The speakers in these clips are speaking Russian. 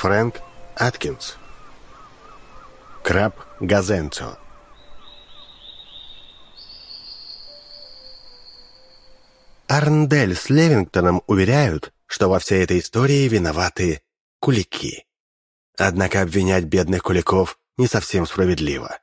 Фрэнк Аткинс. Краб Газенцо. Арндель с Левингтоном уверяют, что во всей этой истории виноваты кулики. Однако обвинять бедных куликов не совсем справедливо.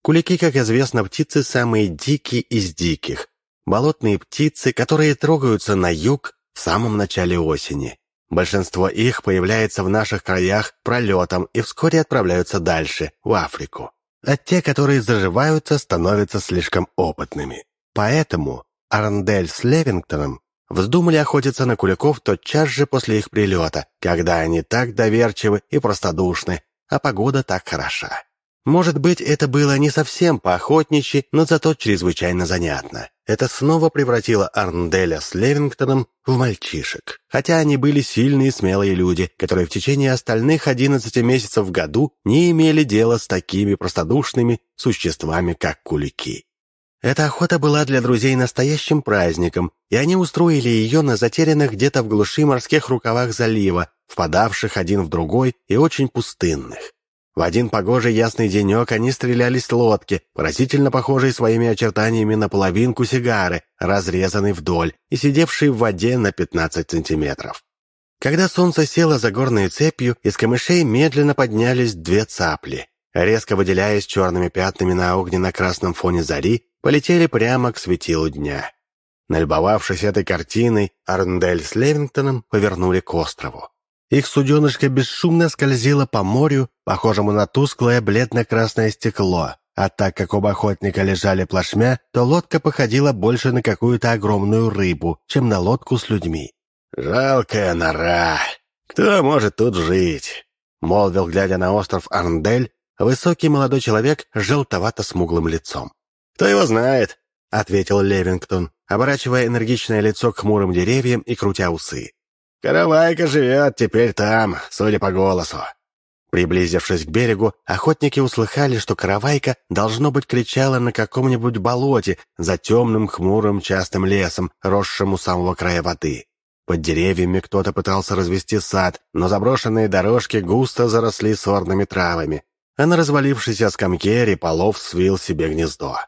Кулики, как известно, птицы самые дикие из диких. Болотные птицы, которые трогаются на юг в самом начале осени. Большинство их появляется в наших краях пролетом и вскоре отправляются дальше, в Африку. А те, которые заживаются, становятся слишком опытными. Поэтому Арндель с Левингтоном вздумали охотиться на куликов тотчас же после их прилета, когда они так доверчивы и простодушны, а погода так хороша. Может быть, это было не совсем поохотничьи, но зато чрезвычайно занятно. Это снова превратило Арнделя с Левингтоном в мальчишек. Хотя они были сильные и смелые люди, которые в течение остальных 11 месяцев в году не имели дела с такими простодушными существами, как кулики. Эта охота была для друзей настоящим праздником, и они устроили ее на затерянных где-то в глуши морских рукавах залива, впадавших один в другой и очень пустынных. В один погожий ясный денек они стреляли с лодки, поразительно похожей своими очертаниями на половинку сигары, разрезанной вдоль и сидевшей в воде на 15 сантиметров. Когда солнце село за горной цепью, из камышей медленно поднялись две цапли. Резко выделяясь черными пятнами на огненно-красном фоне зари, полетели прямо к светилу дня. Налюбовавшись этой картиной, Арндель с Левингтоном повернули к острову. Их суденышко бесшумно скользило по морю, похожему на тусклое бледно-красное стекло, а так как оба охотника лежали плашмя, то лодка походила больше на какую-то огромную рыбу, чем на лодку с людьми. «Жалкая нора! Кто может тут жить?» — молвил, глядя на остров Арндель, высокий молодой человек с желтовато-смуглым лицом. «Кто его знает?» — ответил Левингтон, оборачивая энергичное лицо к хмурым деревьям и крутя усы. «Каравайка живет теперь там, судя по голосу». Приблизившись к берегу, охотники услыхали, что каравайка, должно быть, кричала на каком-нибудь болоте за темным, хмурым, частым лесом, росшим у самого края воды. Под деревьями кто-то пытался развести сад, но заброшенные дорожки густо заросли сорными травами, а на развалившейся скамье Реполов свил себе гнездо.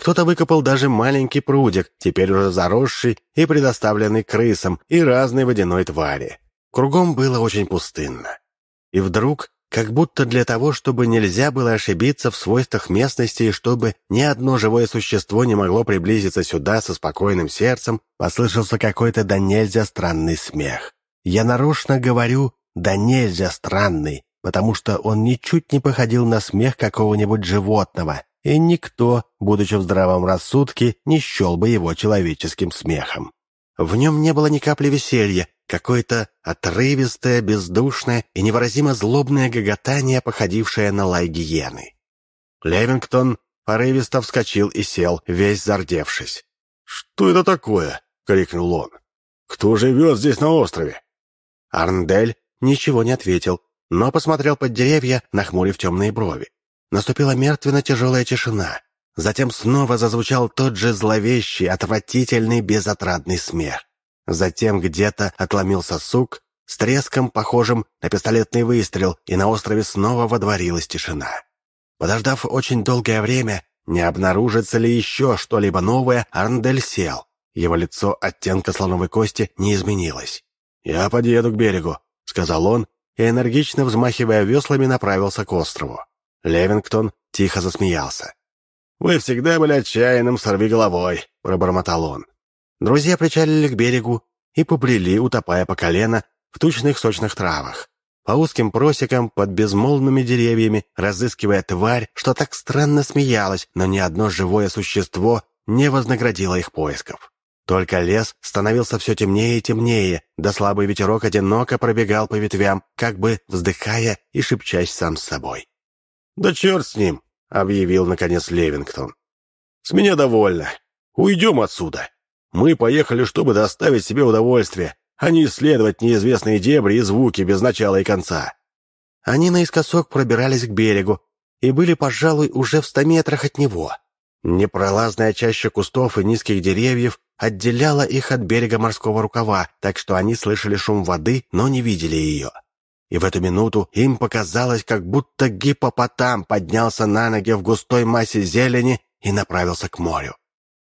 Кто-то выкопал даже маленький прудик, теперь уже заросший и предоставленный крысам и разной водяной твари. Кругом было очень пустынно. И вдруг, как будто для того, чтобы нельзя было ошибиться в свойствах местности и чтобы ни одно живое существо не могло приблизиться сюда со спокойным сердцем, послышался какой-то да нельзя странный смех. Я нарочно говорю «да нельзя странный», потому что он ничуть не походил на смех какого-нибудь животного, и никто, будучи в здравом рассудке, не счел бы его человеческим смехом. В нем не было ни капли веселья, какое-то отрывистое, бездушное и невыразимо злобное гоготание, походившее на лай гиены. Левингтон порывисто вскочил и сел, весь зардевшись. «Что это такое?» — крикнул он. «Кто живет здесь на острове?» Арндель ничего не ответил, но посмотрел под деревья, нахмурив темные брови. Наступила мертвенно-тяжелая тишина. Затем снова зазвучал тот же зловещий, отвратительный, безотрадный смех. Затем где-то отломился сук с треском, похожим на пистолетный выстрел, и на острове снова водворилась тишина. Подождав очень долгое время, не обнаружится ли еще что-либо новое, Арндель сел. Его лицо оттенка слоновой кости не изменилось. «Я подъеду к берегу», — сказал он, и, энергично взмахивая веслами, направился к острову. Левингтон тихо засмеялся. «Вы всегда были отчаянным сорвиголовой», — пробормотал он. Друзья причалили к берегу и побрели, утопая по колено в тучных сочных травах. По узким просекам под безмолвными деревьями, разыскивая тварь, что так странно смеялась, но ни одно живое существо не вознаградило их поисков. Только лес становился все темнее и темнее, да слабый ветерок одиноко пробегал по ветвям, как бы вздыхая и шепчась сам с собой. «Да черт с ним!» — объявил, наконец, Левингтон. «С меня довольно. Уйдем отсюда. Мы поехали, чтобы доставить себе удовольствие, а не исследовать неизвестные дебри и звуки без начала и конца». Они наискосок пробирались к берегу и были, пожалуй, уже в ста метрах от него. Непролазная чаща кустов и низких деревьев отделяла их от берега морского рукава, так что они слышали шум воды, но не видели ее. И в эту минуту им показалось, как будто гипопотам поднялся на ноги в густой массе зелени и направился к морю.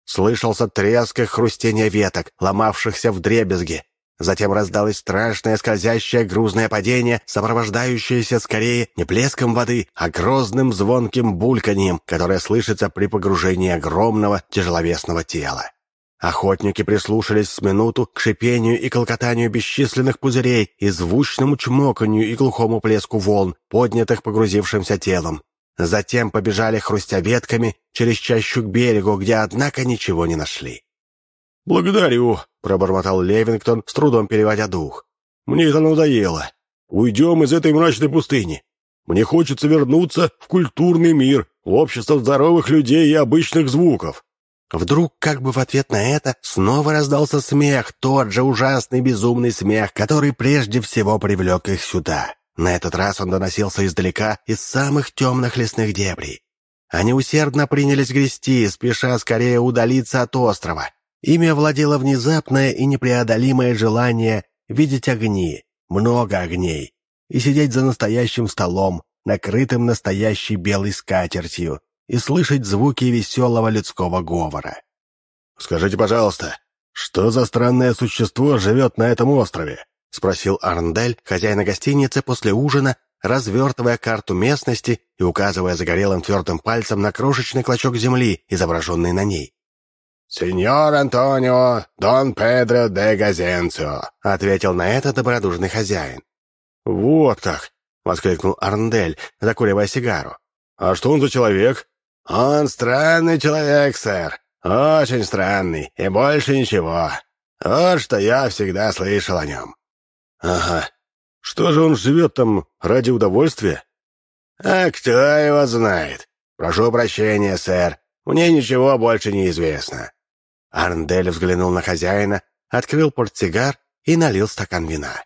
Слышался треск и хрустение веток, ломавшихся в дребезги. Затем раздалось страшное скользящее грузное падение, сопровождающееся скорее не плеском воды, а грозным звонким бульканьем, которое слышится при погружении огромного тяжеловесного тела. Охотники прислушались с минуту к шипению и колкотанию бесчисленных пузырей и звучному чмоканью и глухому плеску волн, поднятых погрузившимся телом. Затем побежали, хрустя ветками, через чащу к берегу, где, однако, ничего не нашли. «Благодарю», — пробормотал Левингтон, с трудом переводя дух. «Мне это надоело. Уйдем из этой мрачной пустыни. Мне хочется вернуться в культурный мир, в общество здоровых людей и обычных звуков». Вдруг, как бы в ответ на это, снова раздался смех, тот же ужасный безумный смех, который прежде всего привлек их сюда. На этот раз он доносился издалека, из самых темных лесных дебрей. Они усердно принялись грести, спеша скорее удалиться от острова. Ими овладело внезапное и непреодолимое желание видеть огни, много огней, и сидеть за настоящим столом, накрытым настоящей белой скатертью, и слышать звуки веселого людского говора. «Скажите, пожалуйста, что за странное существо живет на этом острове?» — спросил Арндель, хозяина гостиницы, после ужина, развертывая карту местности и указывая загорелым твердым пальцем на крошечный клочок земли, изображенный на ней. «Сеньор Антонио Дон Педро де Газенцио», — ответил на это добродушный хозяин. «Вот как!» — воскликнул Арндель, закуривая сигару. «А что он за человек?» «Он странный человек, сэр. Очень странный, и больше ничего. Вот что я всегда слышал о нем». «Ага. Что же он живет там ради удовольствия?» «А кто его знает? Прошу прощения, сэр. Мне ничего больше не известно». Арндель взглянул на хозяина, открыл портсигар и налил стакан вина.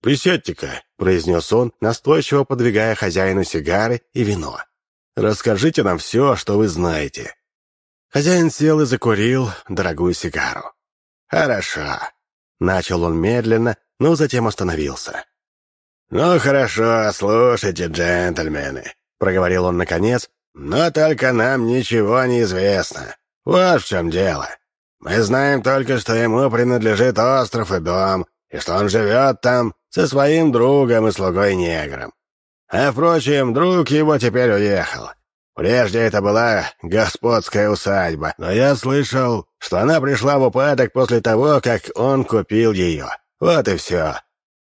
«Присядьте-ка», — произнес он, настойчиво подвигая хозяину сигары и вино. Расскажите нам все, что вы знаете». Хозяин сел и закурил дорогую сигару. «Хорошо». Начал он медленно, но затем остановился. «Ну хорошо, слушайте, джентльмены», — проговорил он наконец, «но только нам ничего не известно. Вот в чем дело. Мы знаем только, что ему принадлежит остров и дом, и что он живет там со своим другом и слугой-негром. А, впрочем, друг его теперь уехал. Прежде это была господская усадьба, но я слышал, что она пришла в упадок после того, как он купил ее. Вот и все.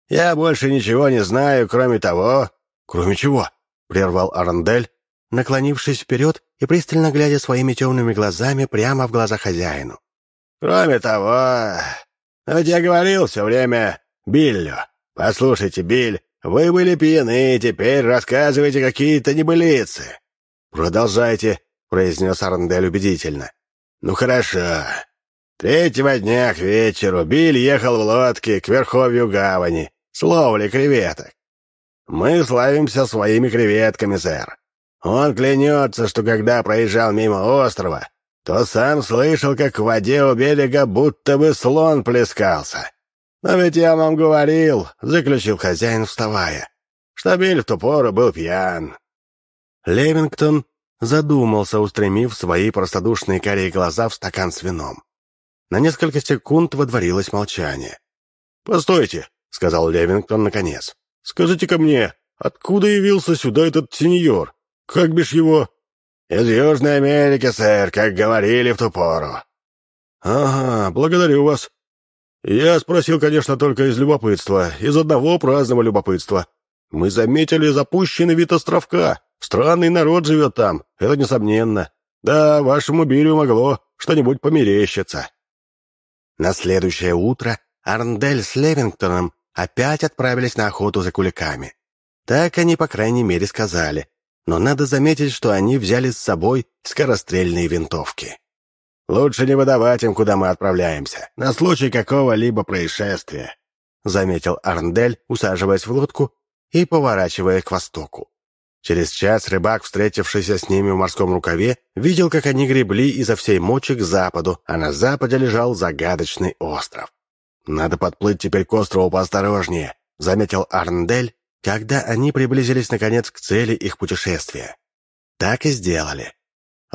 Я больше ничего не знаю, кроме того... — Кроме чего? — прервал Арандель, наклонившись вперед и пристально глядя своими темными глазами прямо в глаза хозяину. — Кроме того... Вот я говорил все время Биллю. Послушайте, Биль, вы были пьяны, теперь рассказывайте какие-то небылицы». «Продолжайте», — произнес Арндель убедительно. «Ну хорошо. Третьего дня к вечеру Биль ехал в лодке к верховью гавани с креветок. Мы славимся своими креветками, сэр. Он клянется, что когда проезжал мимо острова, то сам слышал, как в воде у берега будто бы слон плескался. «Но ведь я вам говорил», — заключил хозяин, вставая, «что Биль в ту пору был пьян». Левингтон задумался, устремив свои простодушные карие глаза в стакан с вином. На несколько секунд водворилось молчание. «Постойте», — сказал Левингтон наконец. «Скажите-ка мне, откуда явился сюда этот сеньор? Как бишь его?» «Из Южной Америки, сэр, как говорили в ту пору». «Ага, благодарю вас. Я спросил, конечно, только из любопытства, из одного праздного любопытства. Мы заметили запущенный вид островка. Странный народ живет там, это несомненно. Да, вашему Бирю могло что-нибудь померещиться. На следующее утро Арндель с Левингтоном опять отправились на охоту за куликами. Так они, по крайней мере, сказали. Но надо заметить, что они взяли с собой скорострельные винтовки. «Лучше не выдавать им, куда мы отправляемся, на случай какого-либо происшествия», — заметил Арндель, усаживаясь в лодку и поворачивая к востоку. Через час рыбак, встретившийся с ними в морском рукаве, видел, как они гребли изо всей мочи к западу, а на западе лежал загадочный остров. «Надо подплыть теперь к острову поосторожнее», — заметил Арндель, когда они приблизились, наконец, к цели их путешествия. Так и сделали.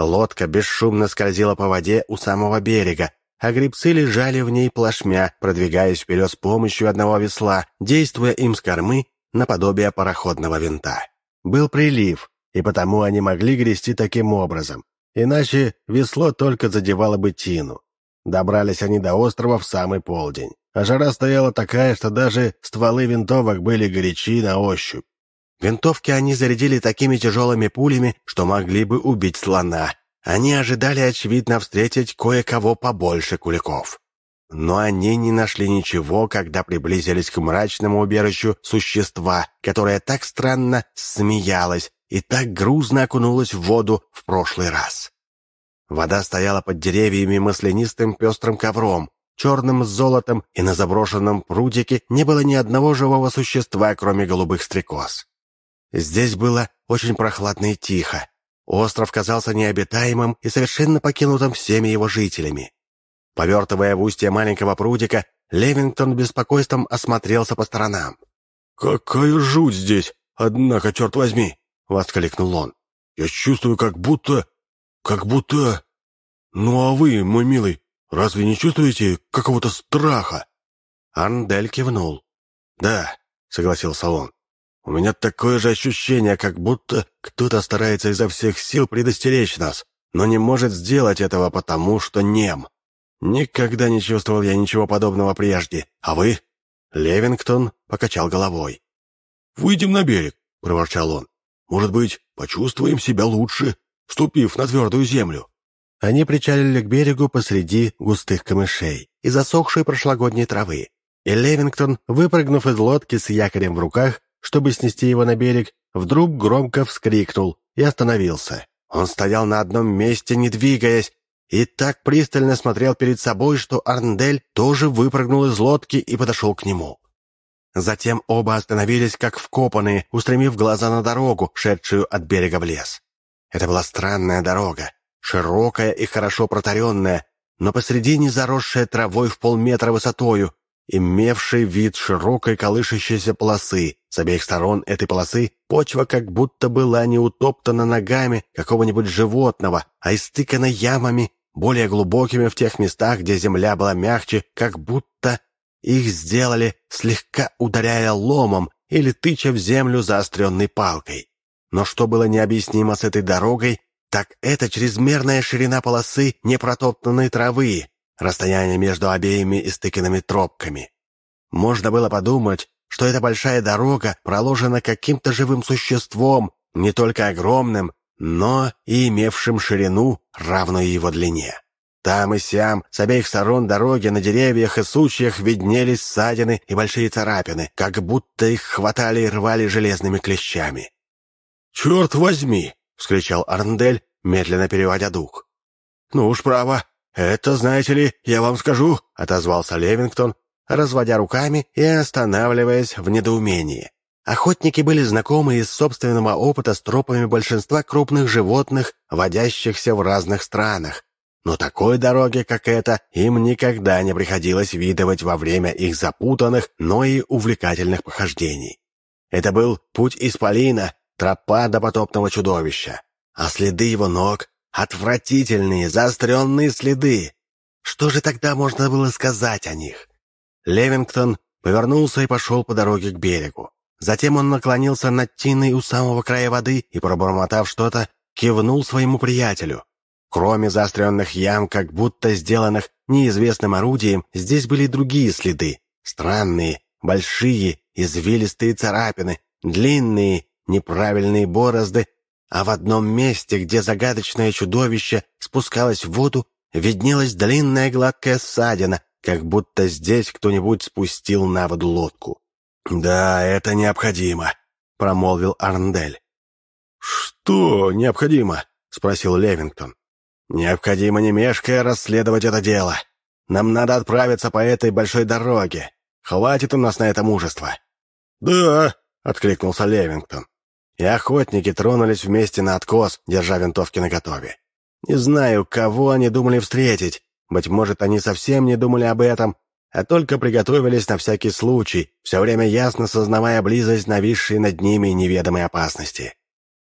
Лодка бесшумно скользила по воде у самого берега, а грибцы лежали в ней плашмя, продвигаясь вперед с помощью одного весла, действуя им с кормы наподобие пароходного винта. Был прилив, и потому они могли грести таким образом, иначе весло только задевало бы тину. Добрались они до острова в самый полдень, а жара стояла такая, что даже стволы винтовок были горячи на ощупь. Винтовки они зарядили такими тяжелыми пулями, что могли бы убить слона. Они ожидали, очевидно, встретить кое-кого побольше куликов. Но они не нашли ничего, когда приблизились к мрачному убежищу существа, которое так странно смеялось и так грузно окунулось в воду в прошлый раз. Вода стояла под деревьями маслянистым пестрым ковром, черным с золотом, и на заброшенном прудике не было ни одного живого существа, кроме голубых стрекоз. Здесь было очень прохладно и тихо. Остров казался необитаемым и совершенно покинутым всеми его жителями. Повертывая в устье маленького прудика, Левингтон беспокойством осмотрелся по сторонам. «Какая жуть здесь! Однако, черт возьми!» — воскликнул он. «Я чувствую, как будто... как будто... Ну а вы, мой милый, разве не чувствуете какого-то страха?» Арндель кивнул. «Да», — согласился он. У меня такое же ощущение, как будто кто-то старается изо всех сил предостеречь нас, но не может сделать этого потому, что нем. Никогда не чувствовал я ничего подобного прежде. А вы?» Левингтон покачал головой. «Выйдем на берег», — проворчал он. «Может быть, почувствуем себя лучше, ступив на твердую землю». Они причалили к берегу посреди густых камышей и засохшей прошлогодней травы. И Левингтон, выпрыгнув из лодки с якорем в руках, чтобы снести его на берег, вдруг громко вскрикнул и остановился. Он стоял на одном месте, не двигаясь, и так пристально смотрел перед собой, что Арндель тоже выпрыгнул из лодки и подошел к нему. Затем оба остановились, как вкопанные, устремив глаза на дорогу, шедшую от берега в лес. Это была странная дорога, широкая и хорошо протаренная, но посредине заросшая травой в полметра высотою, имевший вид широкой колышащейся полосы. С обеих сторон этой полосы почва как будто была не утоптана ногами какого-нибудь животного, а истыкана ямами, более глубокими в тех местах, где земля была мягче, как будто их сделали, слегка ударяя ломом или тыча в землю заостренной палкой. Но что было необъяснимо с этой дорогой, так это чрезмерная ширина полосы непротоптанной травы, расстояние между обеими истыканными тропками. Можно было подумать, что эта большая дорога проложена каким-то живым существом, не только огромным, но и имевшим ширину, равную его длине. Там и сям, с обеих сторон дороги на деревьях и сучьях виднелись ссадины и большие царапины, как будто их хватали и рвали железными клещами. «Черт возьми!» — вскричал Арндель, медленно переводя дух. «Ну уж право, это, знаете ли, я вам скажу», — отозвался Левингтон, разводя руками и останавливаясь в недоумении. Охотники были знакомы из собственного опыта с тропами большинства крупных животных, водящихся в разных странах. Но такой дороги, как эта, им никогда не приходилось видывать во время их запутанных, но и увлекательных похождений. Это был путь Исполина, тропа до потопного чудовища. А следы его ног — отвратительные, заостренные следы. Что же тогда можно было сказать о них? Левингтон повернулся и пошел по дороге к берегу. Затем он наклонился над тиной у самого края воды и, пробормотав что-то, кивнул своему приятелю. Кроме заостренных ям, как будто сделанных неизвестным орудием, здесь были другие следы. Странные, большие, извилистые царапины, длинные, неправильные борозды, а в одном месте, где загадочное чудовище спускалось в воду, виднелась длинная гладкая ссадина, как будто здесь кто-нибудь спустил на воду лодку. «Да, это необходимо», — промолвил Арндель. «Что необходимо?» — спросил Левингтон. «Необходимо, не мешкая, расследовать это дело. Нам надо отправиться по этой большой дороге. Хватит у нас на это мужества». «Да», — откликнулся Левингтон. И охотники тронулись вместе на откос, держа винтовки наготове. Не знаю, кого они думали встретить. Быть может, они совсем не думали об этом, а только приготовились на всякий случай, все время ясно сознавая близость нависшей над ними неведомой опасности.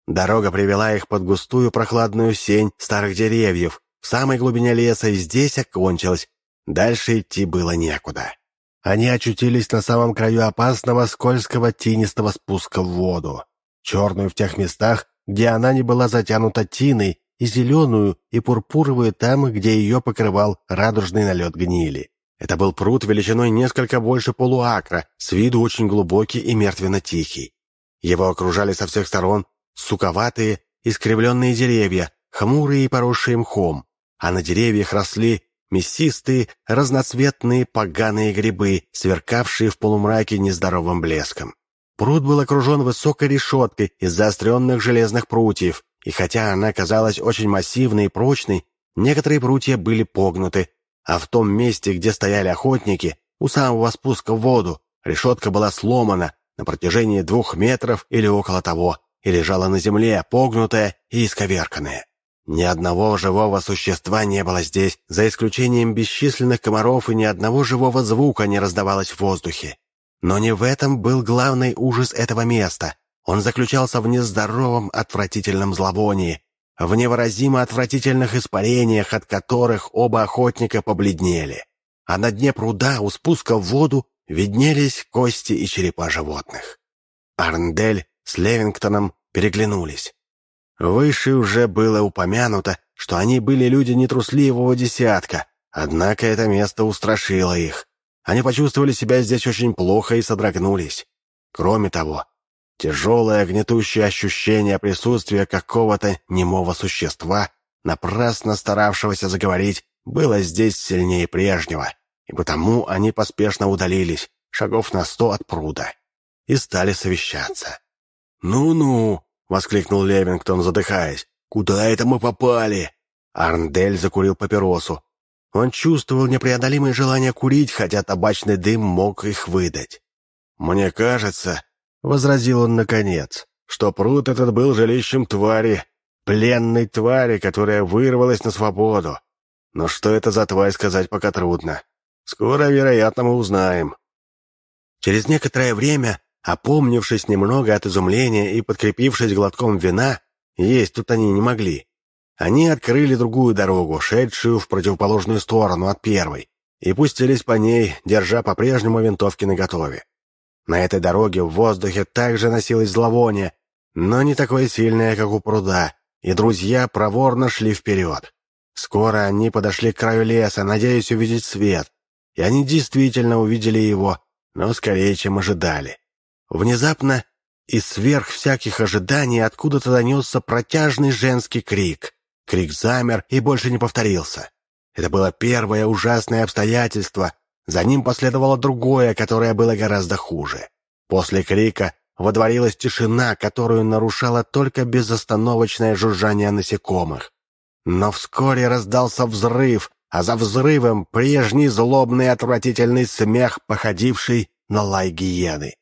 Дорога привела их под густую прохладную сень старых деревьев, в самой глубине леса, и здесь окончилась. Дальше идти было некуда. Они очутились на самом краю опасного, скользкого, тинистого спуска в воду. Черную в тех местах, где она не была затянута тиной, и зеленую, и пурпуровую там, где ее покрывал радужный налет гнили. Это был пруд величиной несколько больше полуакра, с виду очень глубокий и мертвенно-тихий. Его окружали со всех сторон суковатые, искривленные деревья, хмурые и поросшие мхом, а на деревьях росли мясистые, разноцветные поганые грибы, сверкавшие в полумраке нездоровым блеском. Пруд был окружен высокой решеткой из заостренных железных прутьев, и хотя она казалась очень массивной и прочной, некоторые прутья были погнуты, а в том месте, где стояли охотники, у самого спуска в воду, решетка была сломана на протяжении двух метров или около того, и лежала на земле, погнутая и исковерканная. Ни одного живого существа не было здесь, за исключением бесчисленных комаров, и ни одного живого звука не раздавалось в воздухе. Но не в этом был главный ужас этого места. Он заключался в нездоровом, отвратительном зловонии, в невыразимо отвратительных испарениях, от которых оба охотника побледнели. А на дне пруда у спуска в воду виднелись кости и черепа животных. Арндель с Левингтоном переглянулись. Выше уже было упомянуто, что они были люди нетрусливого десятка, однако это место устрашило их. Они почувствовали себя здесь очень плохо и содрогнулись. Кроме того, тяжелое гнетущее ощущение присутствия какого-то немого существа, напрасно старавшегося заговорить, было здесь сильнее прежнего, и потому они поспешно удалились, шагов на сто от пруда, и стали совещаться. «Ну-ну!» — воскликнул Левингтон, задыхаясь. «Куда это мы попали?» Арндель закурил папиросу. Он чувствовал непреодолимое желание курить, хотя табачный дым мог их выдать. «Мне кажется», — возразил он наконец, «что пруд этот был жилищем твари, пленной твари, которая вырвалась на свободу. Но что это за тварь, сказать пока трудно. Скоро, вероятно, мы узнаем». Через некоторое время Опомнившись немного от изумления и подкрепившись глотком вина, есть тут они не могли. Они открыли другую дорогу, шедшую в противоположную сторону от первой, и пустились по ней, держа по-прежнему винтовки наготове. На этой дороге в воздухе также носилось зловоние, но не такое сильное, как у пруда, и друзья проворно шли вперед. Скоро они подошли к краю леса, надеясь увидеть свет, и они действительно увидели его, но скорее, чем ожидали. Внезапно и сверх всяких ожиданий откуда-то донесся протяжный женский крик. Крик замер и больше не повторился. Это было первое ужасное обстоятельство. За ним последовало другое, которое было гораздо хуже. После крика водворилась тишина, которую нарушало только безостановочное жужжание насекомых. Но вскоре раздался взрыв, а за взрывом прежний злобный отвратительный смех, походивший на лай гиены.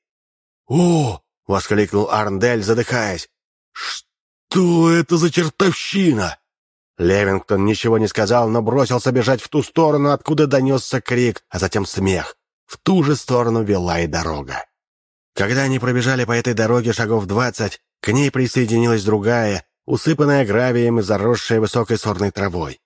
«О!» — воскликнул Арндель, задыхаясь. «Что это за чертовщина?» Левингтон ничего не сказал, но бросился бежать в ту сторону, откуда донесся крик, а затем смех. В ту же сторону вела и дорога. Когда они пробежали по этой дороге шагов двадцать, к ней присоединилась другая, усыпанная гравием и заросшая высокой сорной травой.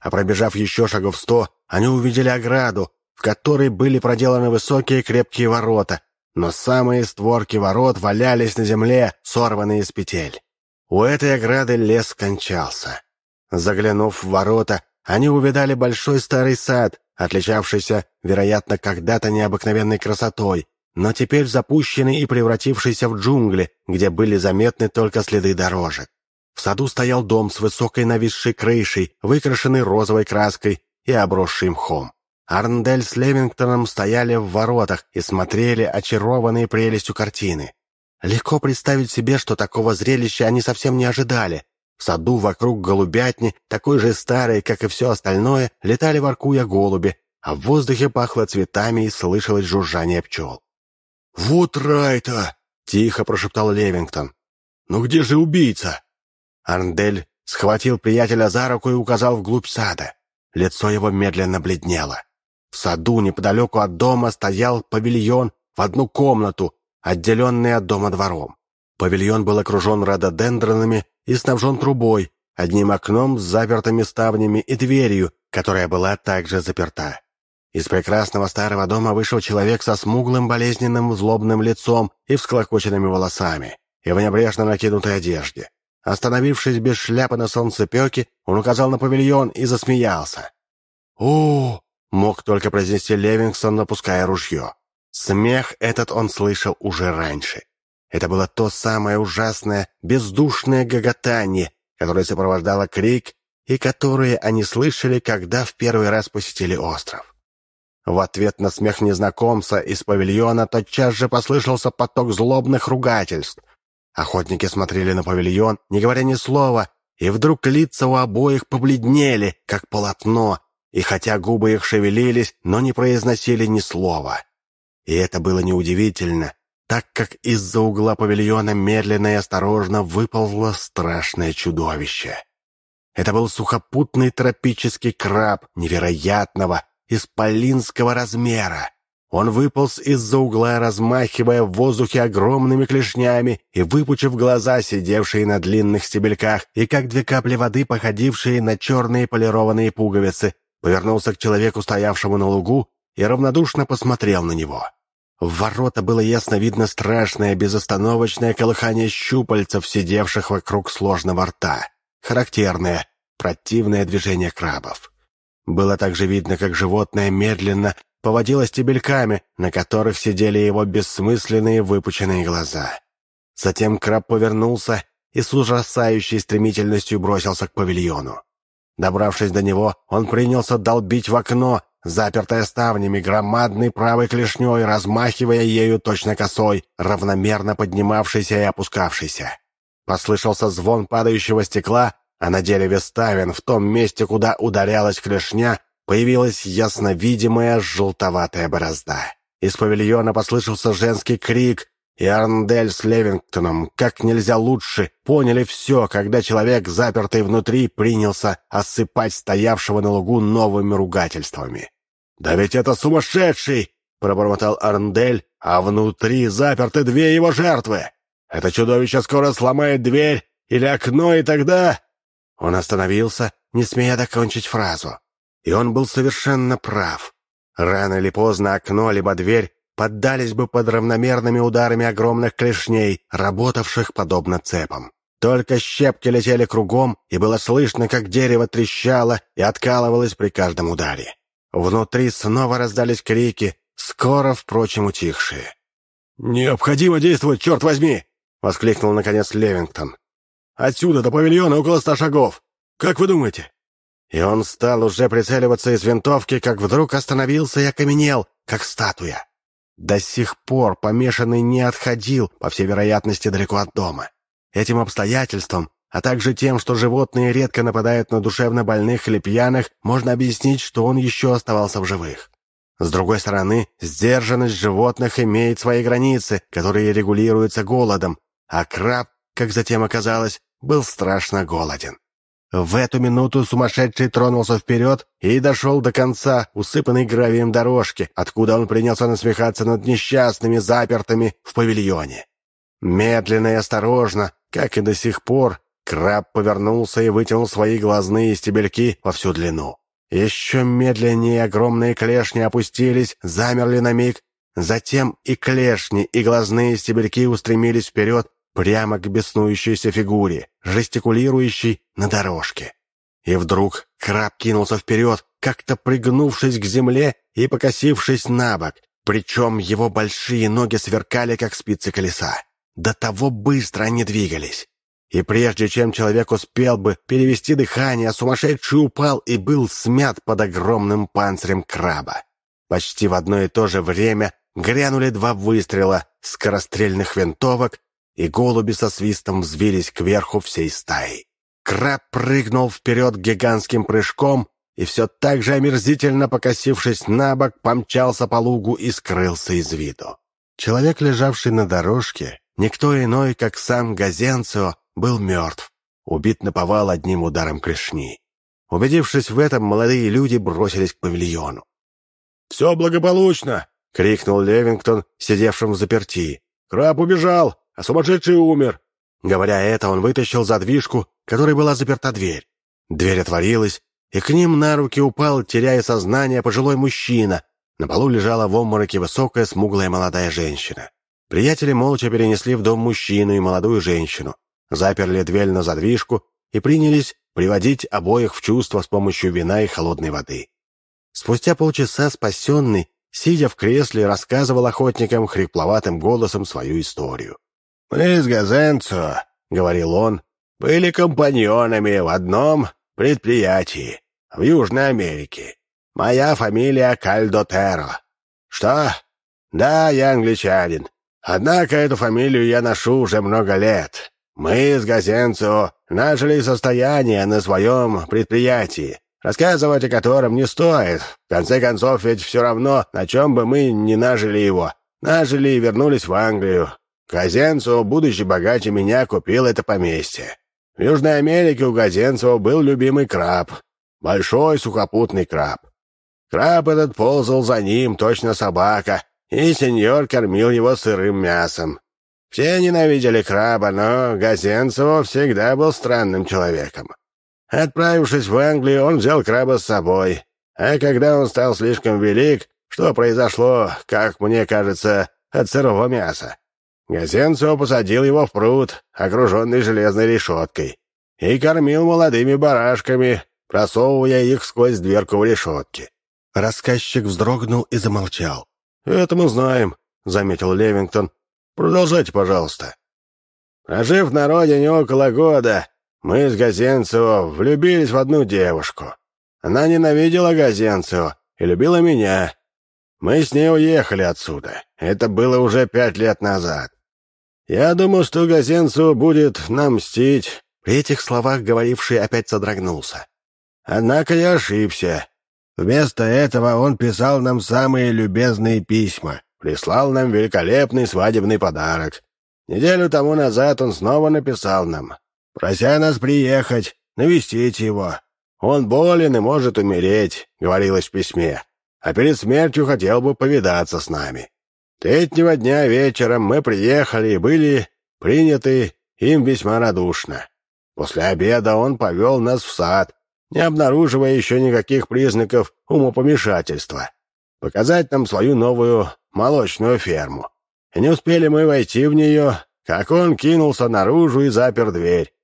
А пробежав еще шагов сто, они увидели ограду, в которой были проделаны высокие крепкие ворота, но самые створки ворот валялись на земле, сорванные из петель. У этой ограды лес кончался. Заглянув в ворота, они увидали большой старый сад, отличавшийся, вероятно, когда-то необыкновенной красотой, но теперь запущенный и превратившийся в джунгли, где были заметны только следы дорожек. В саду стоял дом с высокой нависшей крышей, выкрашенный розовой краской и обросший мхом. Арндель с Левингтоном стояли в воротах и смотрели очарованные прелестью картины. Легко представить себе, что такого зрелища они совсем не ожидали. В саду вокруг голубятни, такой же старой, как и все остальное, летали воркуя голуби, а в воздухе пахло цветами и слышалось жужжание пчел. «Вот рай-то!» — тихо прошептал Левингтон. «Ну где же убийца?» Арндель схватил приятеля за руку и указал вглубь сада. Лицо его медленно бледнело. В саду неподалеку от дома стоял павильон в одну комнату, отделенный от дома двором. Павильон был окружен рододендронами и снабжен трубой, одним окном с запертыми ставнями и дверью, которая была также заперта. Из прекрасного старого дома вышел человек со смуглым, болезненным, злобным лицом и всклокоченными волосами, и в небрежно накинутой одежде. Остановившись без шляпы на солнцепеке, он указал на павильон и засмеялся. «О, Мог только произнести Левингсон, напуская ружье. Смех этот он слышал уже раньше. Это было то самое ужасное, бездушное гоготание, которое сопровождало крик, и которое они слышали, когда в первый раз посетили остров. В ответ на смех незнакомца из павильона тотчас же послышался поток злобных ругательств. Охотники смотрели на павильон, не говоря ни слова, и вдруг лица у обоих побледнели, как полотно, и хотя губы их шевелились, но не произносили ни слова. И это было неудивительно, так как из-за угла павильона медленно и осторожно выползло страшное чудовище. Это был сухопутный тропический краб невероятного, исполинского размера. Он выполз из-за угла, размахивая в воздухе огромными клешнями и выпучив глаза, сидевшие на длинных стебельках, и как две капли воды, походившие на черные полированные пуговицы, повернулся к человеку, стоявшему на лугу, и равнодушно посмотрел на него. В ворота было ясно видно страшное безостановочное колыхание щупальцев, сидевших вокруг сложного рта. Характерное, противное движение крабов. Было также видно, как животное медленно поводило стебельками, на которых сидели его бессмысленные выпученные глаза. Затем краб повернулся и с ужасающей стремительностью бросился к павильону. Добравшись до него, он принялся долбить в окно, запертое ставнями, громадной правой клешней, размахивая ею точно косой, равномерно поднимавшейся и опускавшейся. Послышался звон падающего стекла, а на дереве ставен, в том месте, куда ударялась клешня, появилась ясно видимая желтоватая борозда. Из павильона послышался женский крик, и Арндель с Левингтоном как нельзя лучше поняли все, когда человек, запертый внутри, принялся осыпать стоявшего на лугу новыми ругательствами. «Да ведь это сумасшедший!» — пробормотал Арндель, а внутри заперты две его жертвы. «Это чудовище скоро сломает дверь или окно, и тогда...» Он остановился, не смея докончить фразу. И он был совершенно прав. Рано или поздно окно либо дверь поддались бы под равномерными ударами огромных клешней, работавших подобно цепам. Только щепки летели кругом, и было слышно, как дерево трещало и откалывалось при каждом ударе. Внутри снова раздались крики, скоро, впрочем, утихшие. «Необходимо действовать, черт возьми!» — воскликнул, наконец, Левингтон. «Отсюда до павильона около ста шагов. Как вы думаете?» И он стал уже прицеливаться из винтовки, как вдруг остановился и окаменел, как статуя. До сих пор помешанный не отходил, по всей вероятности, далеко от дома. Этим обстоятельством, а также тем, что животные редко нападают на душевно больных или пьяных, можно объяснить, что он еще оставался в живых. С другой стороны, сдержанность животных имеет свои границы, которые регулируются голодом, а краб, как затем оказалось, был страшно голоден. В эту минуту сумасшедший тронулся вперед и дошел до конца усыпанной гравием дорожки, откуда он принялся насмехаться над несчастными, запертыми в павильоне. Медленно и осторожно, как и до сих пор, краб повернулся и вытянул свои глазные стебельки во всю длину. Еще медленнее огромные клешни опустились, замерли на миг, затем и клешни, и глазные стебельки устремились вперед, прямо к беснующейся фигуре, жестикулирующей на дорожке. И вдруг краб кинулся вперед, как-то пригнувшись к земле и покосившись на бок, причем его большие ноги сверкали, как спицы колеса. До того быстро они двигались. И прежде чем человек успел бы перевести дыхание, сумасшедший упал и был смят под огромным панцирем краба. Почти в одно и то же время грянули два выстрела скорострельных винтовок, и голуби со свистом взвились кверху всей стаей. Краб прыгнул вперед гигантским прыжком и все так же омерзительно покосившись на бок, помчался по лугу и скрылся из виду. Человек, лежавший на дорожке, никто иной, как сам Газенцио, был мертв, убит наповал одним ударом клешни. Убедившись в этом, молодые люди бросились к павильону. «Все благополучно!» — крикнул Левингтон, сидевшим в заперти. «Краб убежал, а сумасшедший умер!» Говоря это, он вытащил задвижку, которой была заперта дверь. Дверь отворилась, и к ним на руки упал, теряя сознание, пожилой мужчина. На полу лежала в обмороке высокая, смуглая молодая женщина. Приятели молча перенесли в дом мужчину и молодую женщину, заперли дверь на задвижку и принялись приводить обоих в чувство с помощью вина и холодной воды. Спустя полчаса спасенный, сидя в кресле, рассказывал охотникам хрипловатым голосом свою историю. «Мы с Газенцо, — говорил он, — были компаньонами в одном предприятии в Южной Америке. Моя фамилия Кальдотеро. Что? Да, я англичанин. Однако эту фамилию я ношу уже много лет. Мы с Газенцо нажили состояние на своем предприятии, рассказывать о котором не стоит. В конце концов, ведь все равно, на чем бы мы ни нажили его. Нажили и вернулись в Англию. Газенцо, будучи богаче меня, купил это поместье. В Южной Америке у Газенцева был любимый краб. Большой сухопутный краб. Краб этот ползал за ним, точно собака, и сеньор кормил его сырым мясом. Все ненавидели краба, но Газенцево всегда был странным человеком. Отправившись в Англию, он взял краба с собой. А когда он стал слишком велик, что произошло, как мне кажется, от сырого мяса, Газенцево посадил его в пруд, окруженный железной решеткой, и кормил молодыми барашками, просовывая их сквозь дверку в решетке. Рассказчик вздрогнул и замолчал. «Это мы знаем», — заметил Левингтон, Продолжайте, пожалуйста. Прожив на родине около года, мы с Газенцево влюбились в одну девушку. Она ненавидела Газенцева и любила меня. Мы с ней уехали отсюда. Это было уже пять лет назад. Я думал, что Газенцеву будет нам мстить. При этих словах говоривший опять содрогнулся. Однако я ошибся. Вместо этого он писал нам самые любезные письма прислал нам великолепный свадебный подарок. Неделю тому назад он снова написал нам, прося нас приехать, навестить его. Он болен и может умереть, говорилось в письме, а перед смертью хотел бы повидаться с нами. Третьего дня вечером мы приехали и были приняты им весьма радушно. После обеда он повел нас в сад, не обнаруживая еще никаких признаков умопомешательства. Показать нам свою новую молочную ферму. И не успели мы войти в нее, как он кинулся наружу и запер дверь.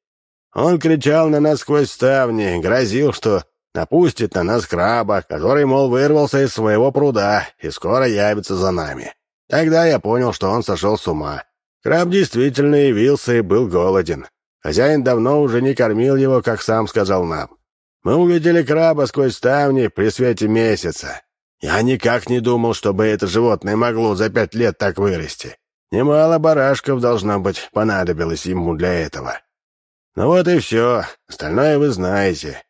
Он кричал на нас сквозь ставни, грозил, что напустит на нас краба, который, мол, вырвался из своего пруда и скоро явится за нами. Тогда я понял, что он сошел с ума. Краб действительно явился и был голоден. Хозяин давно уже не кормил его, как сам сказал нам. Мы увидели краба сквозь ставни при свете месяца. Я никак не думал, чтобы это животное могло за пять лет так вырасти. Немало барашков, должно быть, понадобилось ему для этого. Ну вот и все, остальное вы знаете.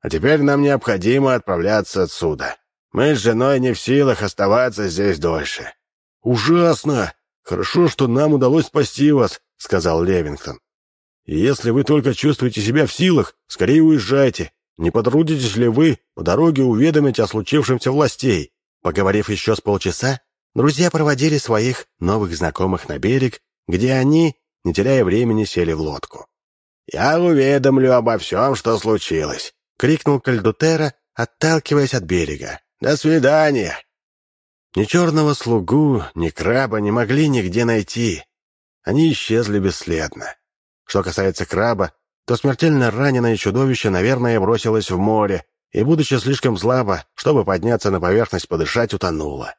А теперь нам необходимо отправляться отсюда. Мы с женой не в силах оставаться здесь дольше». «Ужасно! Хорошо, что нам удалось спасти вас», — сказал Левингтон. «Если вы только чувствуете себя в силах, скорее уезжайте. Не потрудитесь ли вы по дороге уведомить о случившемся властей?» Поговорив еще с полчаса, друзья проводили своих новых знакомых на берег, где они, не теряя времени, сели в лодку. «Я уведомлю обо всем, что случилось», — крикнул Кальдутера, отталкиваясь от берега. «До свидания!» Ни черного слугу, ни краба не могли нигде найти. Они исчезли бесследно. Что касается краба, то смертельно раненое чудовище, наверное, бросилось в море и, будучи слишком слабо, чтобы подняться на поверхность подышать, утонуло.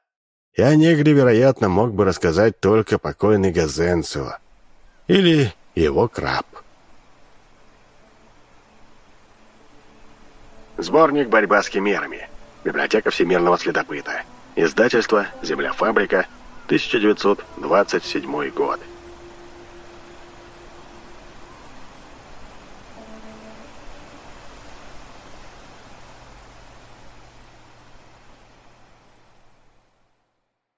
И о негре, вероятно, мог бы рассказать только покойный Газенцио. Или его краб. Сборник «Борьба с химерами». Библиотека всемирного следопыта. Издательство «Земля-фабрика», 1927 год.